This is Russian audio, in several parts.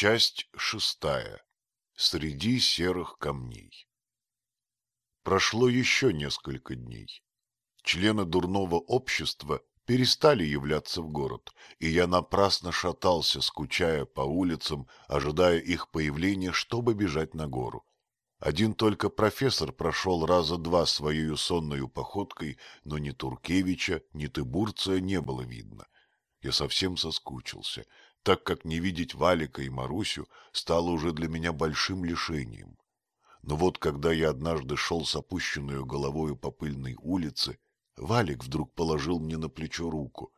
Часть шестая. Среди серых камней. Прошло еще несколько дней. Члены дурного общества перестали являться в город, и я напрасно шатался, скучая по улицам, ожидая их появления, чтобы бежать на гору. Один только профессор прошел раза два своей сонной походкой, но ни Туркевича, ни Тыбурция не было видно. Я совсем соскучился — так как не видеть Валика и Марусю стало уже для меня большим лишением. Но вот когда я однажды шел с опущенную головой по пыльной улице, Валик вдруг положил мне на плечо руку.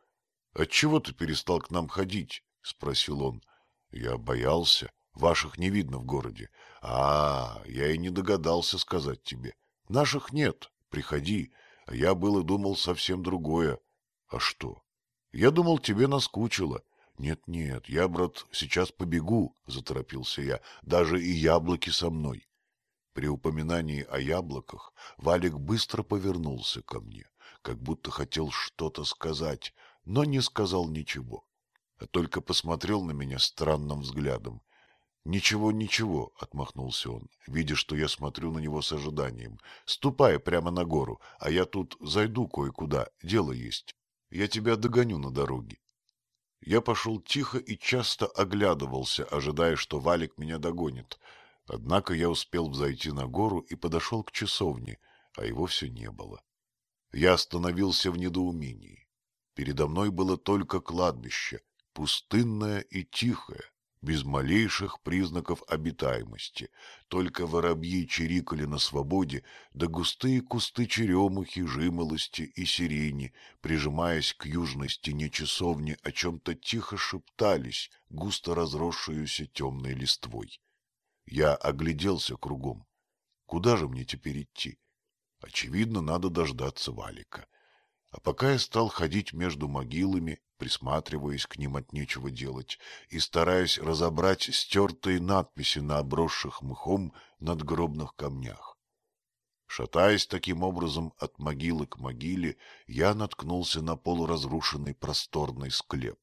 — Отчего ты перестал к нам ходить? — спросил он. — Я боялся. Ваших не видно в городе. А, я и не догадался сказать тебе. Наших нет. Приходи. А я и думал совсем другое. А что? Я думал, тебе наскучило. — «Нет, нет, я, брат, сейчас побегу», — заторопился я, — «даже и яблоки со мной». При упоминании о яблоках Валик быстро повернулся ко мне, как будто хотел что-то сказать, но не сказал ничего, а только посмотрел на меня странным взглядом. «Ничего, ничего», — отмахнулся он, видя, что я смотрю на него с ожиданием. «Ступай прямо на гору, а я тут зайду кое-куда, дело есть. Я тебя догоню на дороге». Я пошел тихо и часто оглядывался, ожидая, что валик меня догонит. Однако я успел взойти на гору и подошел к часовне, а его все не было. Я остановился в недоумении. Передо мной было только кладбище, пустынное и тихое, без малейших признаков обитаемости, только воробьи чирикали на свободе, да густые кусты черемухи, жимолости и сирени, прижимаясь к южной стене часовни, о чем-то тихо шептались, густо разросшуюся темной листвой. Я огляделся кругом. Куда же мне теперь идти? Очевидно, надо дождаться Валика. А пока я стал ходить между могилами присматриваясь к ним от нечего делать и стараясь разобрать стертые надписи на обросших мхом надгробных камнях. Шатаясь таким образом от могилы к могиле, я наткнулся на полуразрушенный просторный склеп.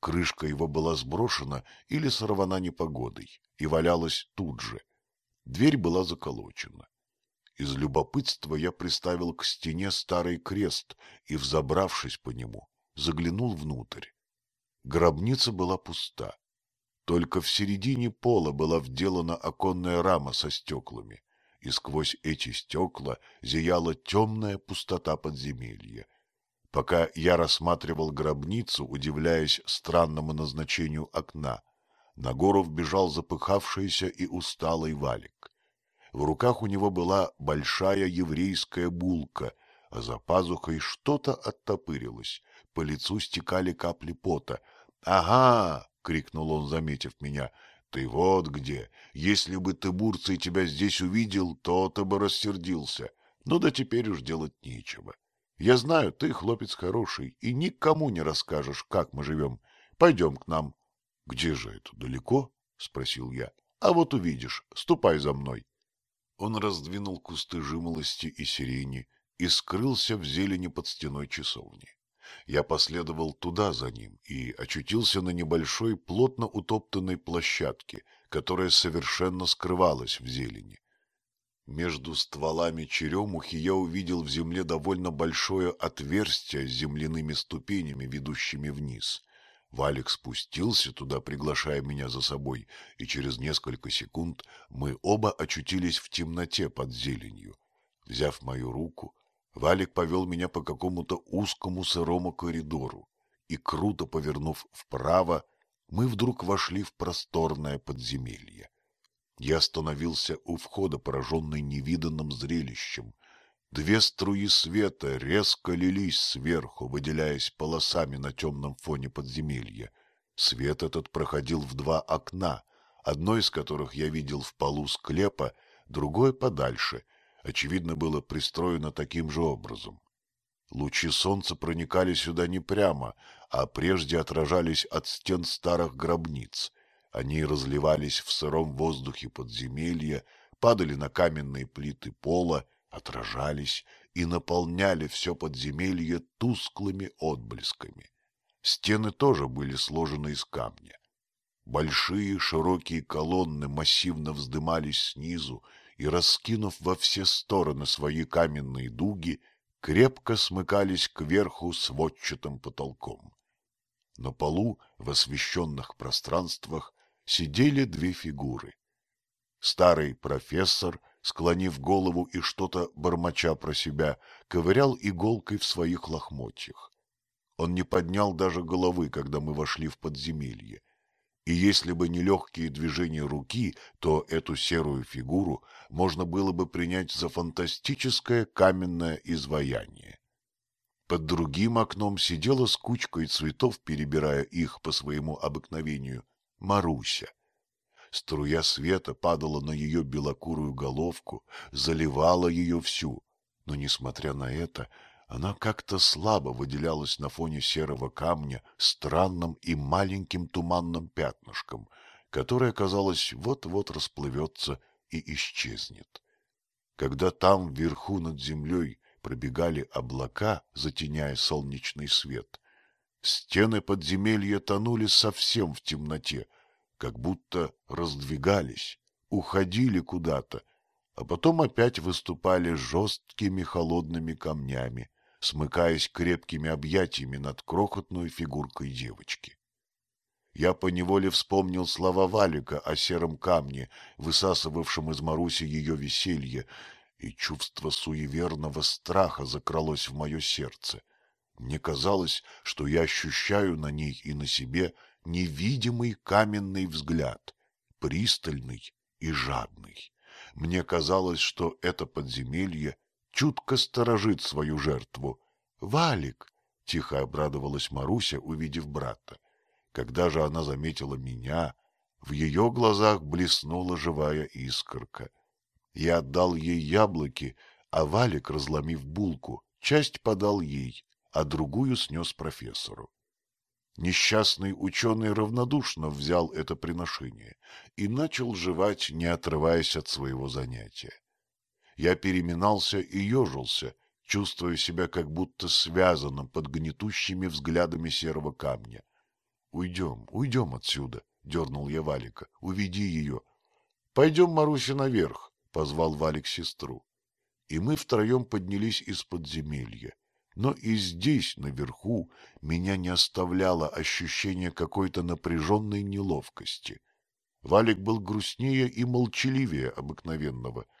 Крышка его была сброшена или сорвана непогодой и валялась тут же. Дверь была заколочена. Из любопытства я приставил к стене старый крест и, взобравшись по нему, заглянул внутрь. Гробница была пуста. Только в середине пола была вделана оконная рама со стеклами, и сквозь эти стекла зияла темная пустота подземелья. Пока я рассматривал гробницу, удивляясь странному назначению окна, на гору вбежал запыхавшийся и усталый валик. В руках у него была большая еврейская булка, а за пазухой что-то оттопырилось, по лицу стекали капли пота. «Ага!» — крикнул он, заметив меня. «Ты вот где! Если бы ты, Бурций, тебя здесь увидел, то ты бы рассердился. Но ну да теперь уж делать нечего. Я знаю, ты хлопец хороший, и никому не расскажешь, как мы живем. Пойдем к нам». «Где же это, далеко?» — спросил я. «А вот увидишь. Ступай за мной». Он раздвинул кусты жимолости и сирени и скрылся в зелени под стеной часовни. Я последовал туда за ним и очутился на небольшой, плотно утоптанной площадке, которая совершенно скрывалась в зелени. Между стволами черемухи я увидел в земле довольно большое отверстие с земляными ступенями, ведущими вниз. Валик спустился туда, приглашая меня за собой, и через несколько секунд мы оба очутились в темноте под зеленью. Взяв мою руку, Валик повел меня по какому-то узкому сырому коридору, и, круто повернув вправо, мы вдруг вошли в просторное подземелье. Я остановился у входа, пораженный невиданным зрелищем. Две струи света резко лились сверху, выделяясь полосами на темном фоне подземелья. Свет этот проходил в два окна, одно из которых я видел в полу склепа, другое подальше — очевидно, было пристроено таким же образом. Лучи солнца проникали сюда не прямо, а прежде отражались от стен старых гробниц. Они разливались в сыром воздухе подземелья, падали на каменные плиты пола, отражались и наполняли все подземелье тусклыми отблесками. Стены тоже были сложены из камня. Большие широкие колонны массивно вздымались снизу и, раскинув во все стороны свои каменные дуги, крепко смыкались кверху сводчатым потолком. На полу в освещенных пространствах сидели две фигуры. Старый профессор, склонив голову и что-то бормоча про себя, ковырял иголкой в своих лохмотьях. Он не поднял даже головы, когда мы вошли в подземелье, и если бы не легкие движения руки, то эту серую фигуру можно было бы принять за фантастическое каменное изваяние. Под другим окном сидела с кучкой цветов, перебирая их по своему обыкновению, Маруся. Струя света падала на ее белокурую головку, заливала ее всю, но, несмотря на это, она как-то слабо выделялась на фоне серого камня странным и маленьким туманным пятнышком, которое, казалось, вот-вот расплывется и исчезнет. Когда там, вверху над землей, пробегали облака, затеняя солнечный свет, стены подземелья тонули совсем в темноте, как будто раздвигались, уходили куда-то, а потом опять выступали жесткими холодными камнями, смыкаясь крепкими объятиями над крохотной фигуркой девочки. Я поневоле вспомнил слова Валика о сером камне, высасывавшем из Маруси ее веселье, и чувство суеверного страха закралось в мое сердце. Мне казалось, что я ощущаю на ней и на себе невидимый каменный взгляд, пристальный и жадный. Мне казалось, что это подземелье чутко сторожит свою жертву. «Валик!» — тихо обрадовалась Маруся, увидев брата. Когда же она заметила меня, в ее глазах блеснула живая искорка. Я отдал ей яблоки, а Валик, разломив булку, часть подал ей, а другую снес профессору. Несчастный ученый равнодушно взял это приношение и начал жевать, не отрываясь от своего занятия. Я переминался и ежился, чувствуя себя как будто связанным под гнетущими взглядами серого камня. — Уйдем, уйдем отсюда, — дернул я Валика. — Уведи ее. — Пойдем, Маруся, наверх, — позвал Валик сестру. И мы втроем поднялись из подземелья. Но и здесь, наверху, меня не оставляло ощущение какой-то напряженной неловкости. Валик был грустнее и молчаливее обыкновенного —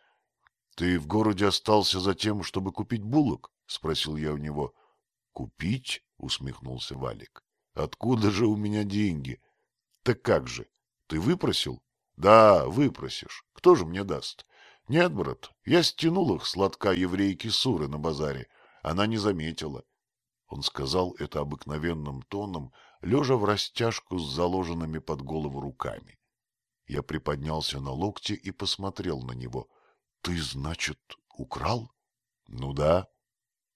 ты в городе остался за тем, чтобы купить булок? — спросил я у него. — Купить? — усмехнулся Валик. — Откуда же у меня деньги? — Так как же? Ты выпросил? — Да, выпросишь. Кто же мне даст? — Нет, брат, я стянул их с лотка еврейки Суры на базаре. Она не заметила. Он сказал это обыкновенным тоном, лежа в растяжку с заложенными под голову руками. Я приподнялся на локте и посмотрел на него — Ты, значит, украл? — Ну да.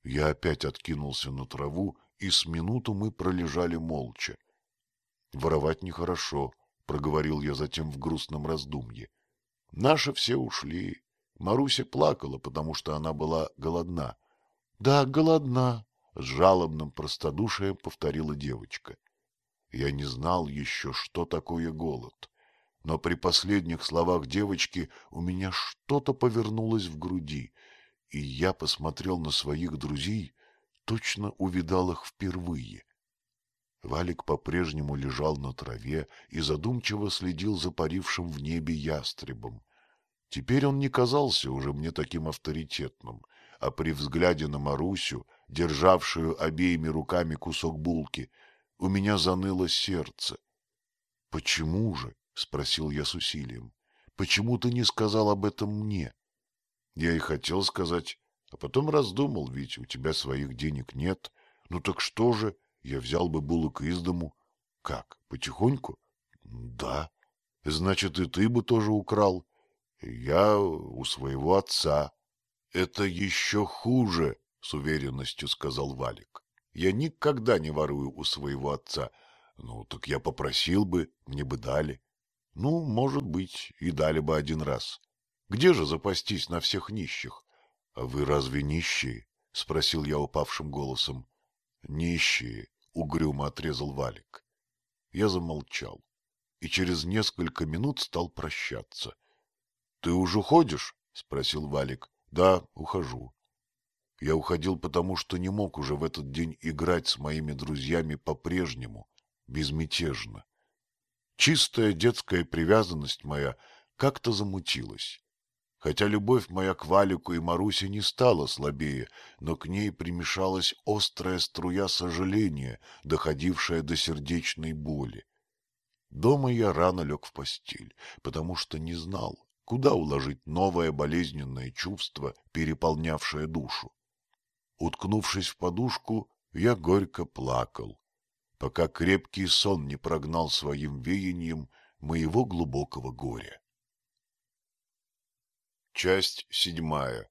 Я опять откинулся на траву, и с минуту мы пролежали молча. — Воровать нехорошо, — проговорил я затем в грустном раздумье. — Наши все ушли, Маруся плакала, потому что она была голодна. — Да, голодна, — с жалобным простодушием повторила девочка. Я не знал еще, что такое голод. но при последних словах девочки у меня что-то повернулось в груди, и я посмотрел на своих друзей, точно увидал их впервые. Валик по-прежнему лежал на траве и задумчиво следил за парившим в небе ястребом. Теперь он не казался уже мне таким авторитетным, а при взгляде на Марусю, державшую обеими руками кусок булки, у меня заныло сердце. Почему же? — спросил я с усилием. — Почему ты не сказал об этом мне? Я и хотел сказать, а потом раздумал, ведь у тебя своих денег нет. Ну так что же, я взял бы булок из дому. Как, потихоньку? Да. Значит, и ты бы тоже украл. Я у своего отца. Это еще хуже, с уверенностью сказал Валик. Я никогда не ворую у своего отца. Ну так я попросил бы, мне бы дали. Ну, может быть, и дали бы один раз. Где же запастись на всех нищих? — А вы разве нищие? — спросил я упавшим голосом. — Нищие, — угрюмо отрезал Валик. Я замолчал и через несколько минут стал прощаться. — Ты уже уходишь? — спросил Валик. — Да, ухожу. Я уходил потому, что не мог уже в этот день играть с моими друзьями по-прежнему, безмятежно. Чистая детская привязанность моя как-то замутилась. Хотя любовь моя к Валику и Марусе не стала слабее, но к ней примешалась острая струя сожаления, доходившая до сердечной боли. Дома я рано лег в постель, потому что не знал, куда уложить новое болезненное чувство, переполнявшее душу. Уткнувшись в подушку, я горько плакал, пока крепкий сон не прогнал своим веянием моего глубокого горя. Часть седьмая.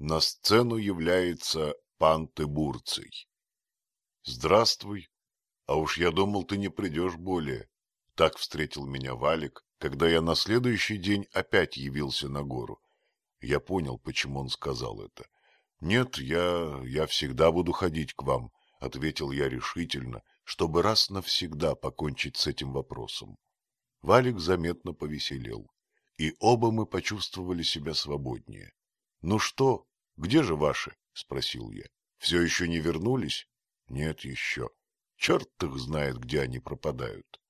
На сцену является пан Тыбурций. «Здравствуй. А уж я думал, ты не придешь более». Так встретил меня Валик, когда я на следующий день опять явился на гору. Я понял, почему он сказал это. «Нет, я... я всегда буду ходить к вам», — ответил я решительно — чтобы раз навсегда покончить с этим вопросом. Валик заметно повеселел, и оба мы почувствовали себя свободнее. — Ну что, где же ваши? — спросил я. — Все еще не вернулись? — Нет еще. Черт их знает, где они пропадают.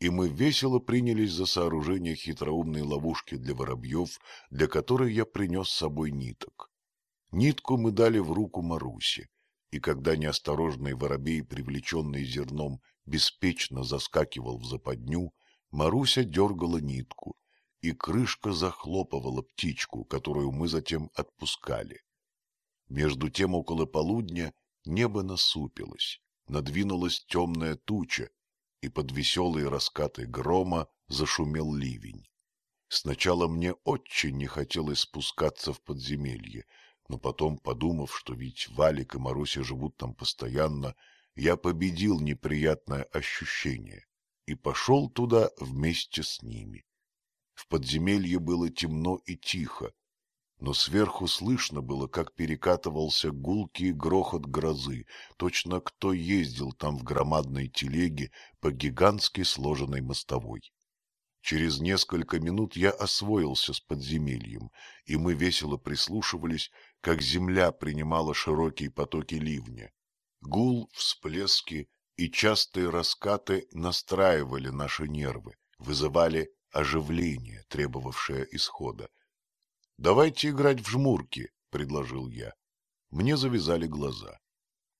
И мы весело принялись за сооружение хитроумной ловушки для воробьев, для которой я принес с собой ниток. Нитку мы дали в руку Марусе, и когда неосторожный воробей, привлеченный зерном, беспечно заскакивал в западню, Маруся дергала нитку, и крышка захлопывала птичку, которую мы затем отпускали. Между тем около полудня небо насупилось, надвинулась темная туча, и под веселые раскаты грома зашумел ливень. Сначала мне очень не хотелось спускаться в подземелье, но потом, подумав, что ведь Валик и Маруся живут там постоянно, я победил неприятное ощущение и пошел туда вместе с ними. В подземелье было темно и тихо, но сверху слышно было, как перекатывался гулкий грохот грозы, точно кто ездил там в громадной телеге по гигантски сложенной мостовой. Через несколько минут я освоился с подземельем, и мы весело прислушивались как земля принимала широкие потоки ливня. Гул, всплески и частые раскаты настраивали наши нервы, вызывали оживление, требовавшее исхода. — Давайте играть в жмурки, — предложил я. Мне завязали глаза.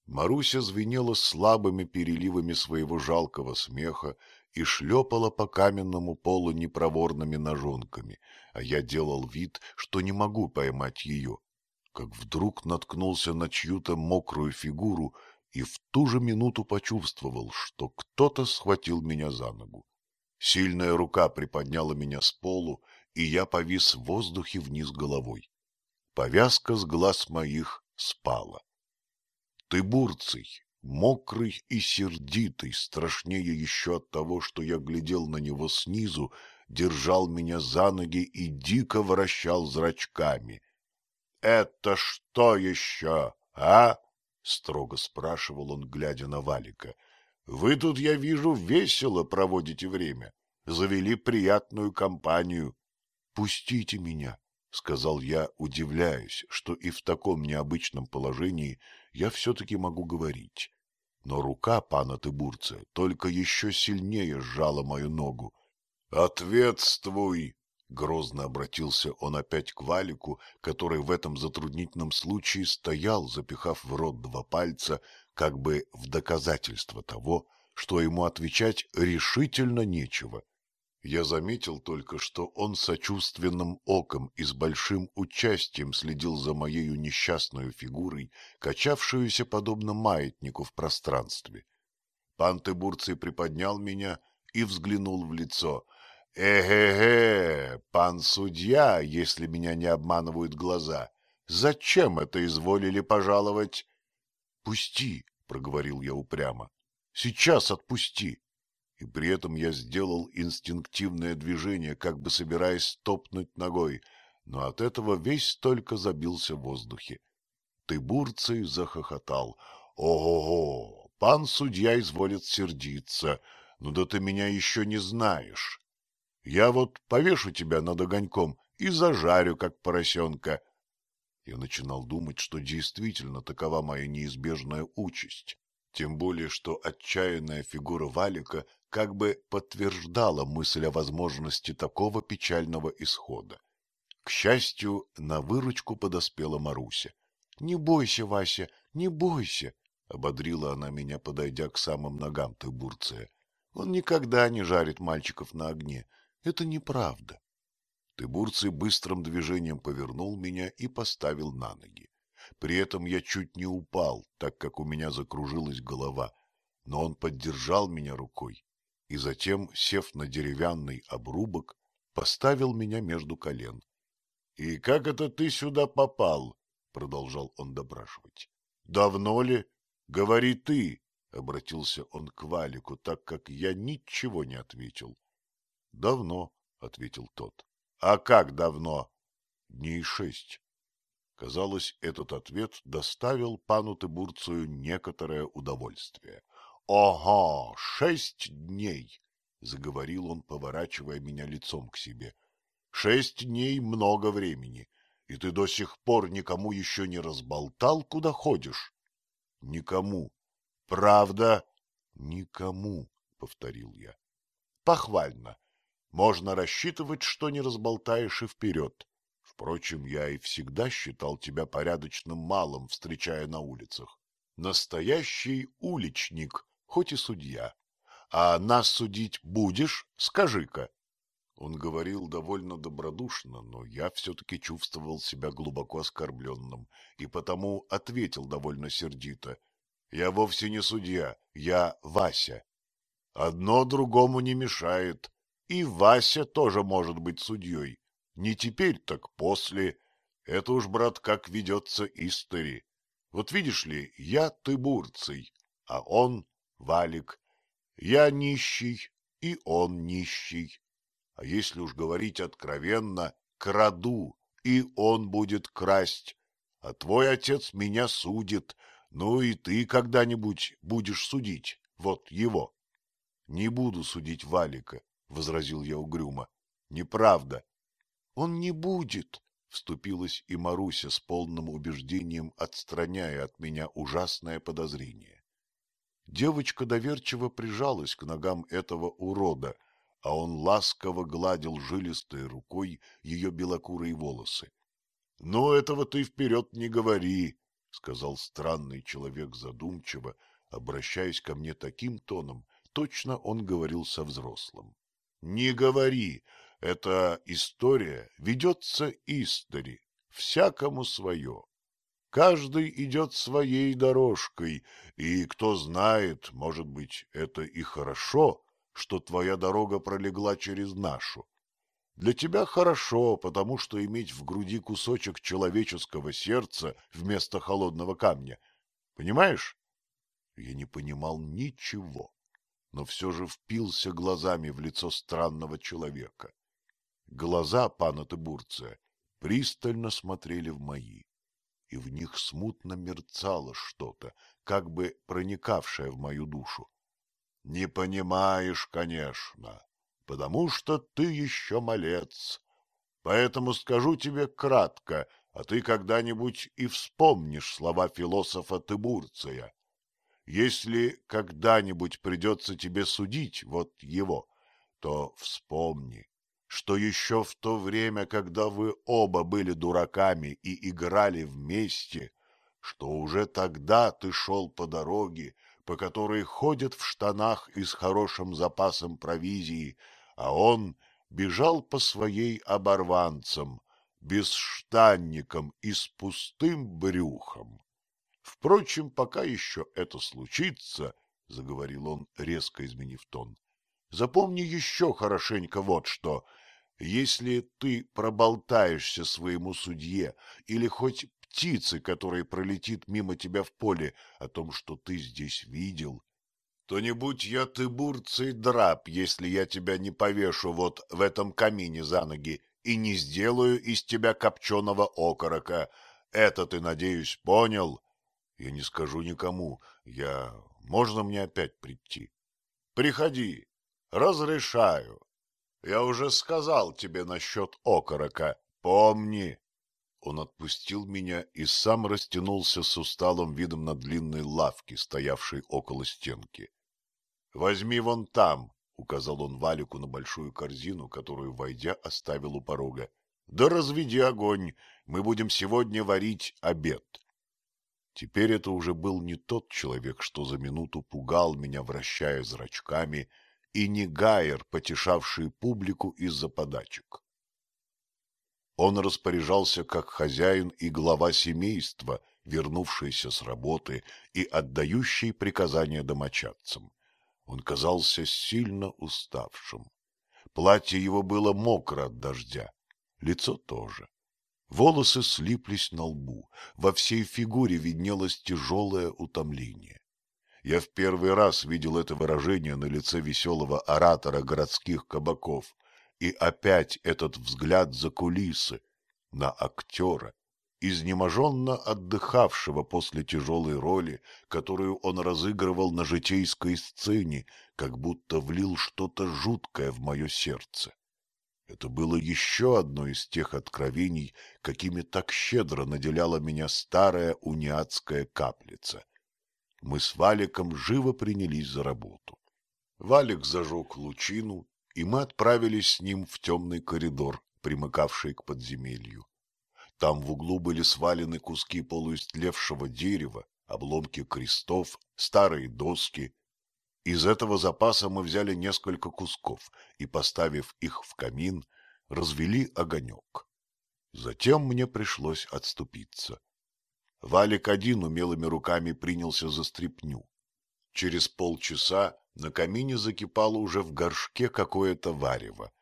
Маруся звенела слабыми переливами своего жалкого смеха и шлепала по каменному полу непроворными ножонками, а я делал вид, что не могу поймать ее как вдруг наткнулся на чью-то мокрую фигуру и в ту же минуту почувствовал, что кто-то схватил меня за ногу. Сильная рука приподняла меня с полу, и я повис в воздухе вниз головой. Повязка с глаз моих спала. Ты бурцый, мокрый и сердитый, страшнее еще от того, что я глядел на него снизу, держал меня за ноги и дико вращал зрачками — это что еще, а? — строго спрашивал он, глядя на Валика. — Вы тут, я вижу, весело проводите время, завели приятную компанию. — Пустите меня, — сказал я, удивляясь, что и в таком необычном положении я все-таки могу говорить. Но рука пана Тыбурца только еще сильнее сжала мою ногу. — Ответствуй! грозно обратился он опять к Валику, который в этом затруднительном случае стоял, запихав в рот два пальца, как бы в доказательство того, что ему отвечать решительно нечего. Я заметил только, что он сочувственным оком и с большим участием следил за моею несчастной фигурой, качавшуюся подобно маятнику в пространстве. Пан Тыбурций приподнял меня и взглянул в лицо. «Э-э-э, пан судья, если меня не обманывают глаза, зачем это изволили пожаловать?» «Пусти», — проговорил я упрямо, — «сейчас отпусти». И при этом я сделал инстинктивное движение, как бы собираясь топнуть ногой, но от этого весь только забился в воздухе. Тыбурций захохотал. «Ого-го, пан судья изволит сердиться, но ну да ты меня еще не знаешь». Я вот повешу тебя над огоньком и зажарю, как поросенка. Я начинал думать, что действительно такова моя неизбежная участь. Тем более, что отчаянная фигура Валика как бы подтверждала мысль о возможности такого печального исхода. К счастью, на выручку подоспела Маруся. — Не бойся, Вася, не бойся, — ободрила она меня, подойдя к самым ногам Тыбурция. — Он никогда не жарит мальчиков на огне. Это неправда. Тыбурцы быстрым движением повернул меня и поставил на ноги. При этом я чуть не упал, так как у меня закружилась голова, но он поддержал меня рукой и затем, сев на деревянный обрубок, поставил меня между колен. — И как это ты сюда попал? — продолжал он допрашивать. — Давно ли? Говори ты! — обратился он к Валику, так как я ничего не ответил. Давно, — ответил тот. — А как давно? — Дней шесть. Казалось, этот ответ доставил пану Тыбурцию некоторое удовольствие. — Ого, шесть дней! — заговорил он, поворачивая меня лицом к себе. — Шесть дней — много времени, и ты до сих пор никому еще не разболтал, куда ходишь? — Никому. — Правда? — Никому, — повторил я. — Похвально можно рассчитывать, что не разболтаешь и вперед. Впрочем, я и всегда считал тебя порядочным малым, встречая на улицах. Настоящий уличник, хоть и судья. А нас судить будешь, скажи-ка. Он говорил довольно добродушно, но я все-таки чувствовал себя глубоко оскорбленным и потому ответил довольно сердито. Я вовсе не судья, я Вася. Одно другому не мешает. И Вася тоже может быть судьей. Не теперь, так после. Это уж, брат, как ведется истори. Вот видишь ли, я тыбурций, а он валик. Я нищий, и он нищий. А если уж говорить откровенно, краду, и он будет красть. А твой отец меня судит, ну и ты когда-нибудь будешь судить, вот его. Не буду судить Валика, — возразил я угрюмо. — Неправда. — Он не будет, — вступилась и Маруся с полным убеждением, отстраняя от меня ужасное подозрение. Девочка доверчиво прижалась к ногам этого урода, а он ласково гладил жилистой рукой ее белокурые волосы. — Но этого ты вперед не говори, — сказал странный человек задумчиво, обращаясь ко мне таким тоном, точно он говорил со взрослым. Не говори, эта история ведется истори, всякому свое. Каждый идет своей дорожкой, и кто знает, может быть, это и хорошо, что твоя дорога пролегла через нашу. Для тебя хорошо, потому что иметь в груди кусочек человеческого сердца вместо холодного камня. Понимаешь? Я не понимал ничего но все же впился глазами в лицо странного человека. Глаза пана Тебурция пристально смотрели в мои, и в них смутно мерцало что-то, как бы проникавшее в мою душу. — Не понимаешь, конечно, потому что ты еще малец, Поэтому скажу тебе кратко, а ты когда-нибудь и вспомнишь слова философа Тыбурция. Если когда-нибудь придется тебе судить вот его, то вспомни, что еще в то время, когда вы оба были дураками и играли вместе, что уже тогда ты шел по дороге, по которой ходят в штанах и с хорошим запасом провизии, а он бежал по своей оборванцам, бесштанникам и с пустым брюхом. Впрочем, пока еще это случится, — заговорил он, резко изменив тон, — запомни еще хорошенько вот что. Если ты проболтаешься своему судье или хоть птице, которая пролетит мимо тебя в поле, о том, что ты здесь видел, то не будь я ты бурцей драп, если я тебя не повешу вот в этом камине за ноги и не сделаю из тебя копченого окорока. Это ты, надеюсь, понял? — я не скажу никому. Я... Можно мне опять прийти? Приходи. Разрешаю. Я уже сказал тебе насчет окорока. Помни. Он отпустил меня и сам растянулся с усталым видом на длинной лавке, стоявшей около стенки. — Возьми вон там, — указал он Валику на большую корзину, которую, войдя, оставил у порога. — Да разведи огонь, мы будем сегодня варить обед. Теперь это уже был не тот человек, что за минуту пугал меня, вращая зрачками, и не Гайер, потешавший публику из-за подачек. Он распоряжался как хозяин и глава семейства, вернувшийся с работы и отдающий приказания домочадцам. Он казался сильно уставшим. Платье его было мокро от дождя, лицо тоже. Волосы слиплись на лбу, во всей фигуре виднелось тяжелое утомление. Я в первый раз видел это выражение на лице веселого оратора городских кабаков, и опять этот взгляд за кулисы, на актера, изнеможенно отдыхавшего после тяжелой роли, которую он разыгрывал на житейской сцене, как будто влил что-то жуткое в мое сердце. Это было еще одно из тех откровений, какими так щедро наделяла меня старая униатская каплица. Мы с Валиком живо принялись за работу. Валик зажег лучину, и мы отправились с ним в темный коридор, примыкавший к подземелью. Там в углу были свалены куски полуистлевшего дерева, обломки крестов, старые доски, из этого запаса мы взяли несколько кусков и, поставив их в камин, развели огонек. Затем мне пришлось отступиться. Валик один умелыми руками принялся за стряпню. Через полчаса на камине закипало уже в горшке какое-то варево,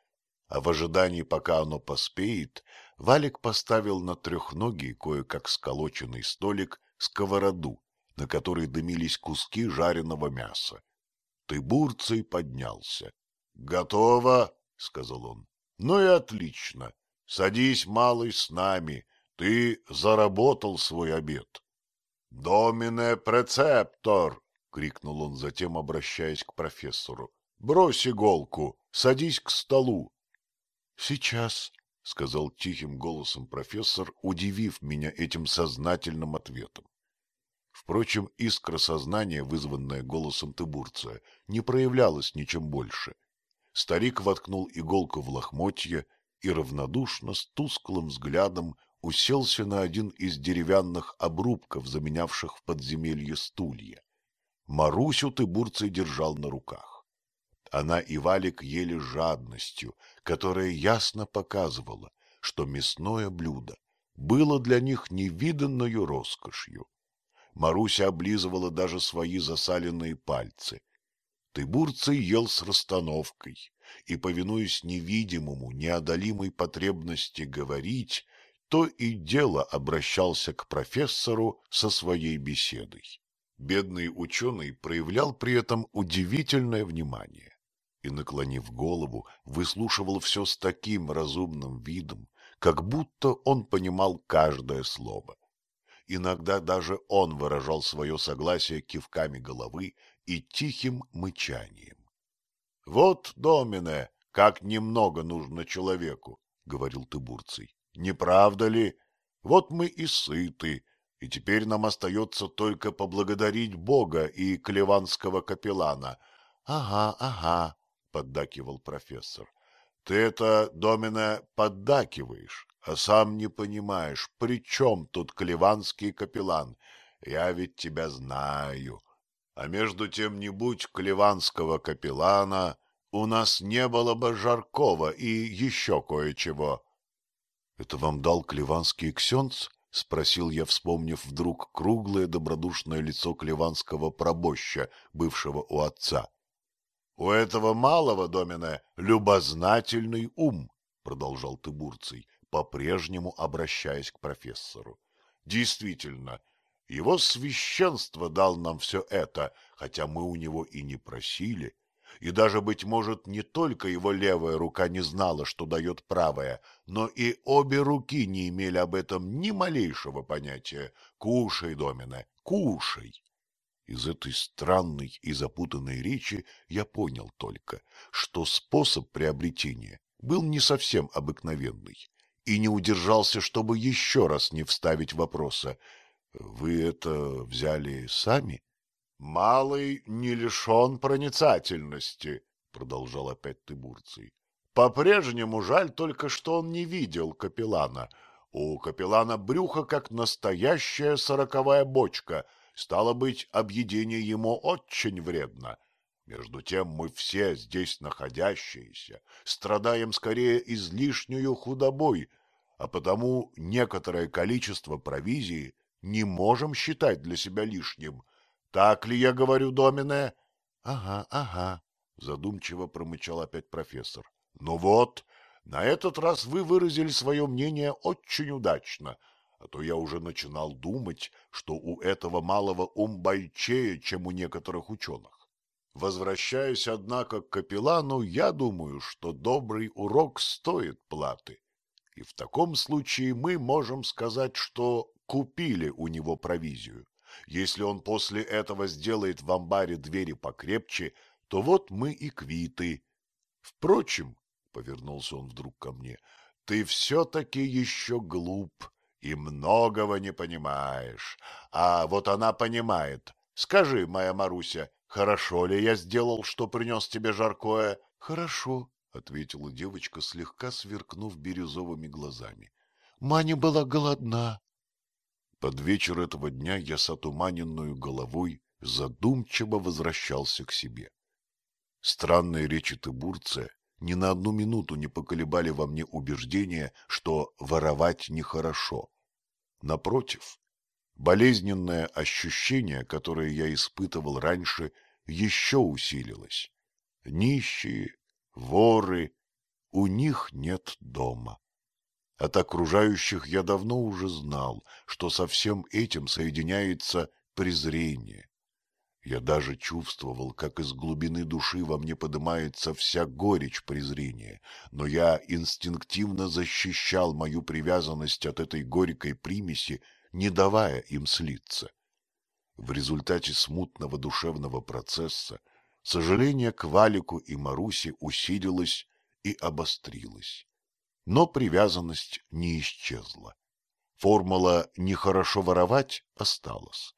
а в ожидании, пока оно поспеет, Валик поставил на трехногий, кое-как сколоченный столик, сковороду, на которой дымились куски жареного мяса и бурцей поднялся. — Готово, — сказал он. — Ну и отлично. Садись, малый, с нами. Ты заработал свой обед. — Домине прецептор! — крикнул он затем, обращаясь к профессору. — Брось иголку, садись к столу. — Сейчас, — сказал тихим голосом профессор, удивив меня этим сознательным ответом. Впрочем, искра сознания, вызванная голосом Тыбурца, не проявлялась ничем больше. Старик воткнул иголку в лохмотье и равнодушно, с тусклым взглядом, уселся на один из деревянных обрубков, заменявших в подземелье стулья. Марусю Тыбурций держал на руках. Она и Валик ели жадностью, которая ясно показывала, что мясное блюдо было для них невиданную роскошью. Маруся облизывала даже свои засаленные пальцы. Тыбурцы ел с расстановкой и, повинуясь невидимому, неодолимой потребности говорить, то и дело обращался к профессору со своей беседой. Бедный ученый проявлял при этом удивительное внимание и, наклонив голову, выслушивал все с таким разумным видом, как будто он понимал каждое слово. Иногда даже он выражал свое согласие кивками головы и тихим мычанием. — Вот, Домине, как немного нужно человеку, — говорил Тыбурций. — Не правда ли? Вот мы и сыты, и теперь нам остается только поблагодарить Бога и клеванского капеллана. — Ага, ага, — поддакивал профессор. — Ты это, Домина, поддакиваешь, — А сам не понимаешь, при чем тут Клеванский капеллан? Я ведь тебя знаю. А между тем, не будь Клеванского капеллана, у нас не было бы жаркого и еще кое-чего. — Это вам дал Клеванский ксенц? —— спросил я, вспомнив вдруг круглое добродушное лицо клеванского пробоща, бывшего у отца. — У этого малого домена любознательный ум, — продолжал Тыбурций, по-прежнему обращаясь к профессору. «Действительно, его священство дал нам все это, хотя мы у него и не просили». И даже, быть может, не только его левая рука не знала, что дает правая, но и обе руки не имели об этом ни малейшего понятия. «Кушай, Домина, кушай!» Из этой странной и запутанной речи я понял только, что способ приобретения был не совсем обыкновенный и не удержался, чтобы еще раз не вставить вопроса. — Вы это взяли сами? — Малый не лишен проницательности, — продолжал опять Тыбурций. — По-прежнему жаль только, что он не видел капеллана. У капеллана брюха как настоящая сороковая бочка. Стало быть, объедение ему очень вредно. — между тем мы все здесь находящиеся страдаем скорее излишнюю худобой, а потому некоторое количество провизии не можем считать для себя лишним. Так ли я говорю, Домине? — Ага, ага, — задумчиво промычал опять профессор. — Ну вот, на этот раз вы выразили свое мнение очень удачно, а то я уже начинал думать, что у этого малого ум бойчее, чем у некоторых ученых. Возвращаясь, однако, к капеллану, я думаю, что добрый урок стоит платы. И в таком случае мы можем сказать, что купили у него провизию. Если он после этого сделает в амбаре двери покрепче, то вот мы и квиты. Впрочем, — повернулся он вдруг ко мне, — ты все-таки еще глуп и многого не понимаешь. А вот она понимает. Скажи, моя Маруся, — Хорошо ли я сделал, что принес тебе жаркое? — Хорошо, — ответила девочка, слегка сверкнув бирюзовыми глазами. — Маня была голодна. Под вечер этого дня я с отуманенную головой задумчиво возвращался к себе. Странные речи Тыбурца ни на одну минуту не поколебали во мне убеждения, что воровать нехорошо. Напротив, Болезненное ощущение, которое я испытывал раньше, еще усилилось. Нищие, воры, у них нет дома. От окружающих я давно уже знал, что со всем этим соединяется презрение. Я даже чувствовал, как из глубины души во мне поднимается вся горечь презрения, но я инстинктивно защищал мою привязанность от этой горькой примеси не давая им слиться. В результате смутного душевного процесса сожаление к Валику и Марусе усилилось и обострилось. Но привязанность не исчезла. Формула «нехорошо воровать» осталась.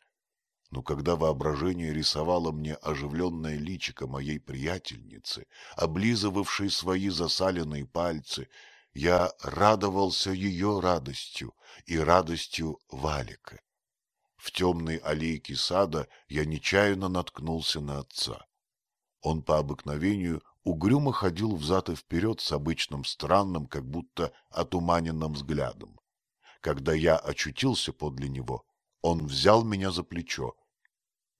Но когда воображение рисовало мне оживленное личико моей приятельницы, облизывавшей свои засаленные пальцы, я радовался ее радостью и радостью Валика. В темной аллейке сада я нечаянно наткнулся на отца. Он по обыкновению угрюмо ходил взад и вперед с обычным странным, как будто отуманенным взглядом. Когда я очутился подле него, он взял меня за плечо.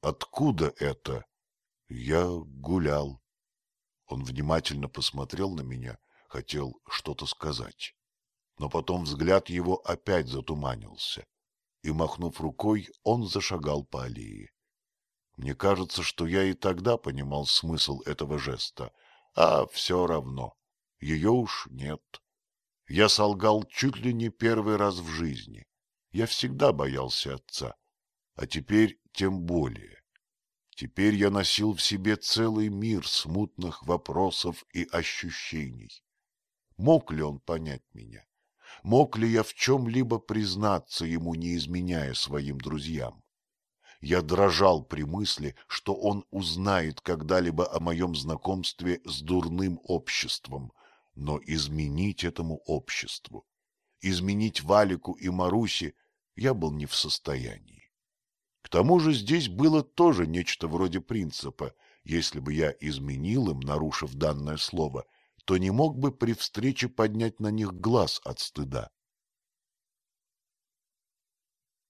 «Откуда это?» «Я гулял». Он внимательно посмотрел на меня хотел что-то сказать. Но потом взгляд его опять затуманился, и, махнув рукой, он зашагал по аллее. Мне кажется, что я и тогда понимал смысл этого жеста, а все равно, ее уж нет. Я солгал чуть ли не первый раз в жизни. Я всегда боялся отца, а теперь тем более. Теперь я носил в себе целый мир смутных вопросов и ощущений. Мог ли он понять меня? Мог ли я в чем-либо признаться ему, не изменяя своим друзьям? Я дрожал при мысли, что он узнает когда-либо о моем знакомстве с дурным обществом, но изменить этому обществу, изменить Валику и Марусе я был не в состоянии. К тому же здесь было тоже нечто вроде принципа. Если бы я изменил им, нарушив данное слово, то не мог бы при встрече поднять на них глаз от стыда.